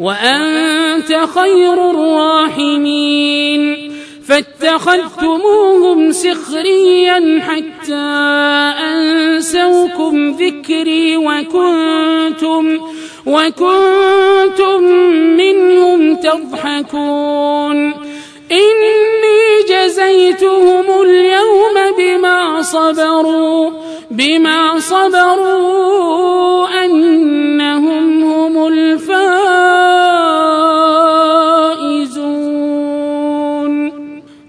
وأنت خير الراحمين. فاتخذتموهم سخريا حتى أنسوكم ذكري وكنتم وكنتم منهم تضحكون. إني جزيتهم اليوم بما صبروا بما صبروا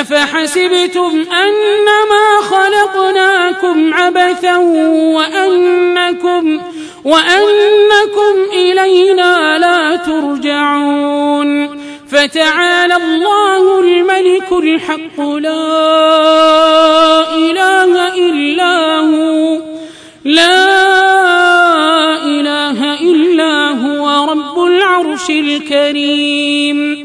أفحسبتم أنما خلقناكم عبثا وأنكم وأنكم إلينا لا ترجعون فتعالى الله الملك الحق لا إله إلا هو لا إله إلا هو رب العرش الكريم